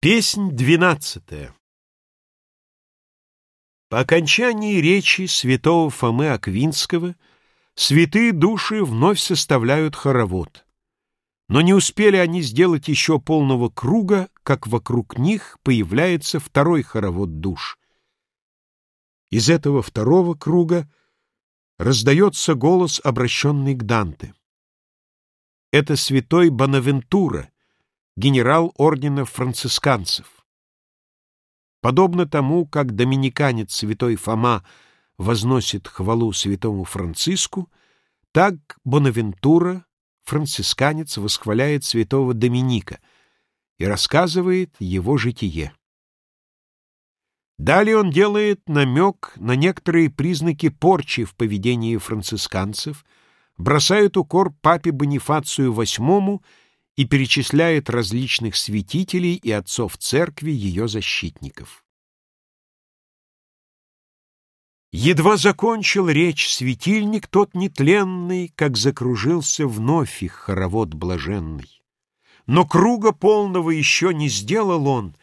Песнь двенадцатая По окончании речи святого Фомы Аквинского святые души вновь составляют хоровод. Но не успели они сделать еще полного круга, как вокруг них появляется второй хоровод душ. Из этого второго круга раздается голос, обращенный к Данте. Это святой Бонавентура — генерал ордена францисканцев. Подобно тому, как доминиканец святой Фома возносит хвалу святому Франциску, так Бонавентура, францисканец, восхваляет святого Доминика и рассказывает его житие. Далее он делает намек на некоторые признаки порчи в поведении францисканцев, бросает укор папе Бонифацию VIII и перечисляет различных святителей и отцов церкви, ее защитников. Едва закончил речь светильник тот нетленный, как закружился вновь их хоровод блаженный. Но круга полного еще не сделал он,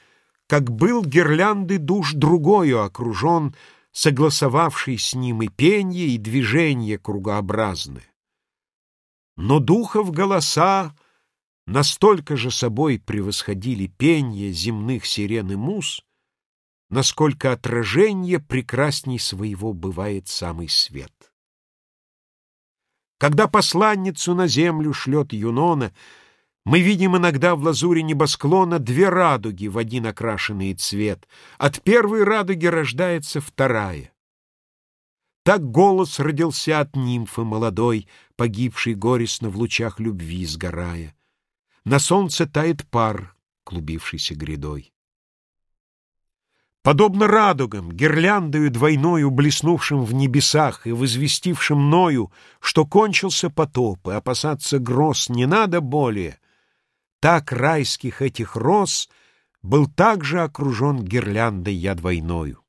как был гирлянды душ другою окружен, согласовавший с ним и пенье, и движение кругообразное. Но духов голоса настолько же собой превосходили пение земных сирен и мус, насколько отражение прекрасней своего бывает самый свет. Когда посланницу на землю шлет Юнона, мы видим иногда в лазуре небосклона две радуги в один окрашенный цвет. От первой радуги рождается вторая. Так голос родился от нимфы молодой, погибшей горестно в лучах любви сгорая. На солнце тает пар, клубившийся грядой. Подобно радугам, гирляндою двойною, блеснувшим в небесах и возвестившим мною, что кончился потоп, и опасаться гроз не надо более, так райских этих роз был также окружен гирляндой я двойною.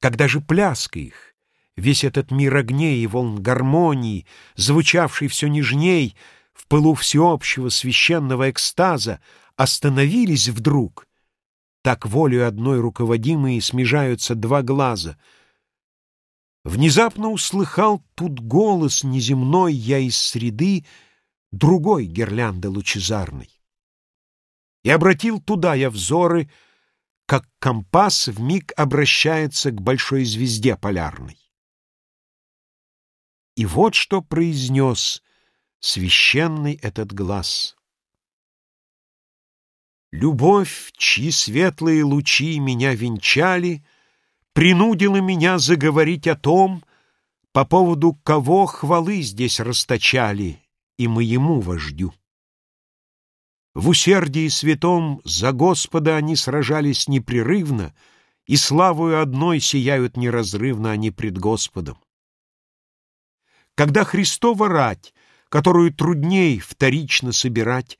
Когда же пляска их, весь этот мир огней и волн гармонии, звучавший все нежней, в пылу всеобщего священного экстаза остановились вдруг, так волю одной руководимые смежаются два глаза. Внезапно услыхал тут голос неземной я из среды другой гирлянды лучезарной. И обратил туда я взоры, как компас вмиг обращается к большой звезде полярной. И вот что произнес священный этот глаз. Любовь, чьи светлые лучи меня венчали, принудила меня заговорить о том, по поводу кого хвалы здесь расточали и моему вождю. В усердии святом за Господа они сражались непрерывно, и славою одной сияют неразрывно они пред Господом. Когда Христова рать которую трудней вторично собирать,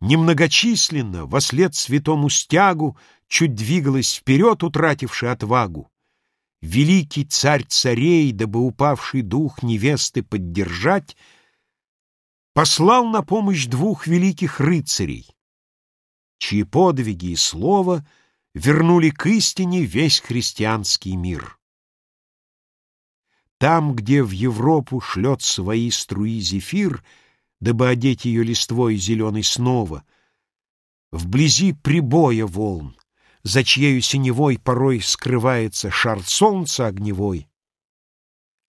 немногочисленно, во след святому стягу, чуть двигалась вперед, утративши отвагу. Великий царь царей, дабы упавший дух невесты поддержать, послал на помощь двух великих рыцарей, чьи подвиги и слово вернули к истине весь христианский мир. Там, где в Европу шлет свои струи зефир, дабы одеть ее листвой зеленой снова, вблизи прибоя волн, за чьею синевой порой скрывается шар солнца огневой,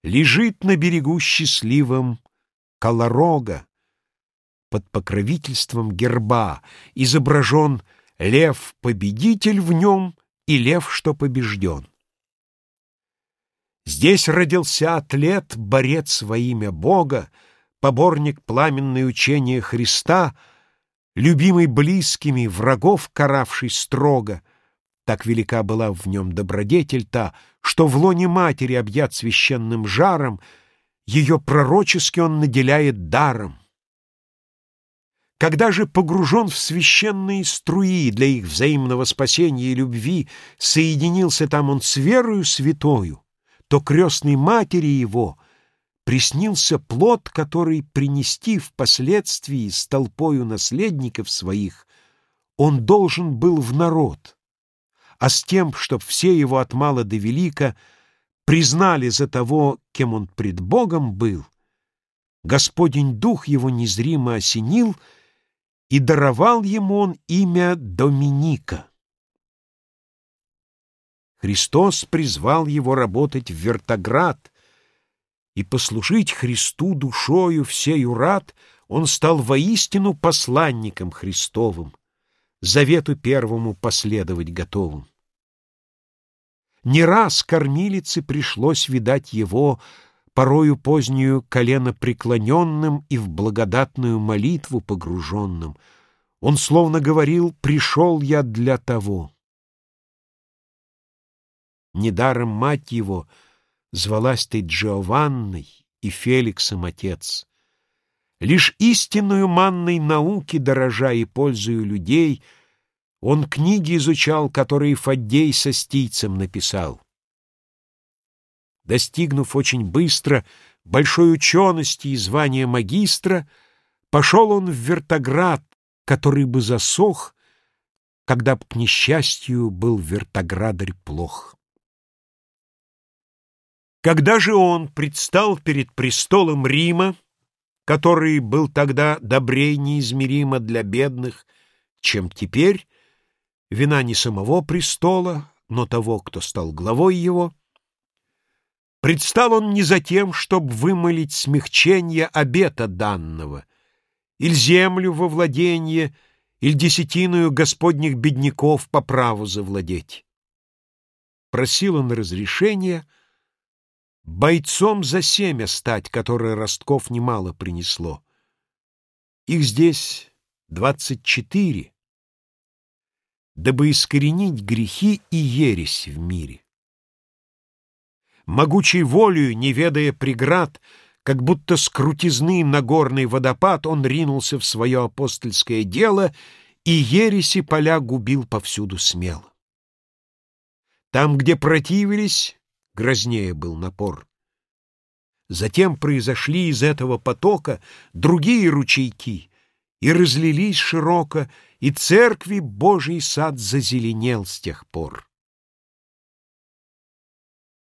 лежит на берегу счастливом Колорога, под покровительством герба изображен лев-победитель в нем и лев, что побежден. Здесь родился атлет, борец во имя Бога, поборник пламенной учения Христа, любимый близкими, врагов каравший строго. Так велика была в нем добродетель та, что в лоне матери объят священным жаром, ее пророчески он наделяет даром. Когда же погружен в священные струи для их взаимного спасения и любви, соединился там он с верою святою, то крестной матери его приснился плод, который принести впоследствии с толпою наследников своих он должен был в народ, а с тем, чтоб все его от мала до велика признали за того, кем он пред Богом был, Господень Дух его незримо осенил, и даровал ему он имя Доминика. Христос призвал его работать в Вертоград, и послужить Христу душою всею рад он стал воистину посланником Христовым, завету первому последовать готовым. Не раз кормилице пришлось видать его, порою позднюю колено преклоненным и в благодатную молитву погруженным. Он словно говорил «пришел я для того». Недаром мать его звалась ты Джованной и Феликсом отец. Лишь истинную манной науки, дорожа и пользую людей, он книги изучал, которые Фаддей со стийцем написал. Достигнув очень быстро большой учености и звания магистра, пошел он в Вертоград, который бы засох, когда б, к несчастью, был вертоградарь плох. Когда же он предстал перед престолом Рима, который был тогда добрей неизмеримо для бедных, чем теперь, вина не самого престола, но того, кто стал главой его, предстал он не за тем, чтобы вымолить смягчение обета данного, или землю во владение, или десятиную господних бедняков по праву завладеть. Просил он разрешения — бойцом за семя стать, которое ростков немало принесло. Их здесь двадцать четыре, дабы искоренить грехи и ересь в мире. Могучей волею, не ведая преград, как будто с крутизны на горный водопад, он ринулся в свое апостольское дело и ереси поля губил повсюду смело. Там, где противились, грознее был напор. Затем произошли из этого потока другие ручейки, и разлились широко, и церкви Божий сад зазеленел с тех пор.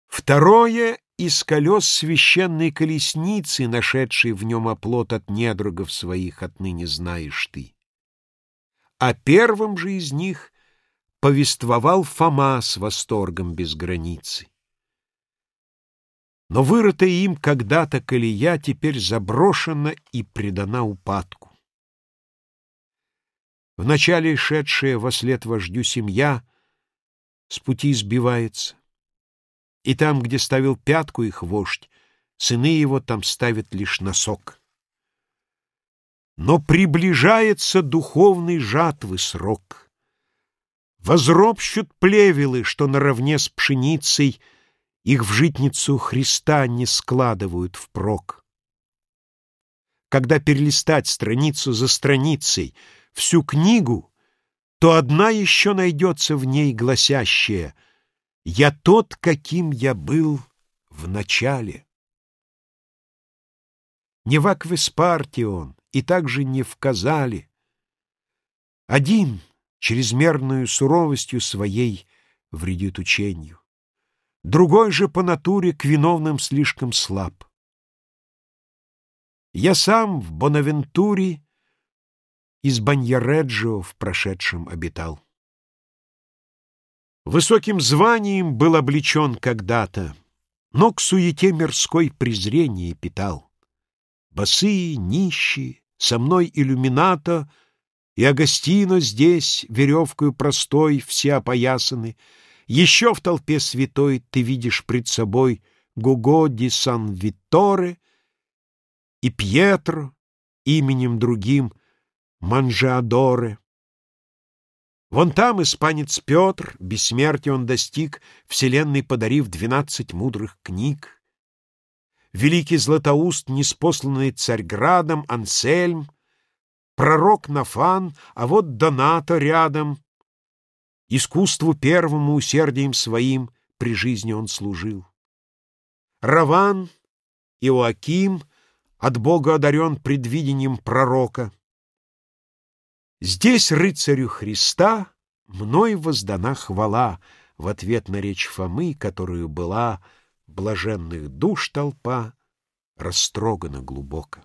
Второе — из колес священной колесницы, нашедшей в нем оплот от недругов своих, отныне знаешь ты. А первым же из них повествовал Фома с восторгом без границы. Но вырытая им когда-то колея теперь заброшена и предана упадку. Вначале шедшая во след вождю семья с пути сбивается, и там, где ставил пятку их вождь, сыны его там ставят лишь носок. Но приближается духовный жатвы срок. Возропщут плевелы, что наравне с пшеницей — их в житницу Христа не складывают впрок. Когда перелистать страницу за страницей всю книгу, то одна еще найдется в ней гласящая «Я тот, каким я был в начале». Не в Аквеспарте он, и также не в Казале. Один чрезмерную суровостью своей вредит учению другой же по натуре к виновным слишком слаб. Я сам в Бонавентуре из Баньяреджио в прошедшем обитал. Высоким званием был облечен когда-то, но к суете мирской презрение питал. Босые, нищие, со мной иллюмината, и Агастино здесь, веревкою простой, все опоясаны — еще в толпе святой ты видишь пред собой Гуго ди Сан-Витторе и Пьетро, именем другим Манжеадоре. Вон там испанец Петр, бессмертия он достиг, вселенной подарив двенадцать мудрых книг. Великий Златоуст, неспосланный Царьградом, Ансельм, пророк Нафан, а вот Донато рядом, Искусству первому усердием своим при жизни он служил. Раван, Иоаким, от Бога одарен предвидением пророка. Здесь рыцарю Христа мной воздана хвала в ответ на речь Фомы, которую была блаженных душ толпа растрогана глубоко.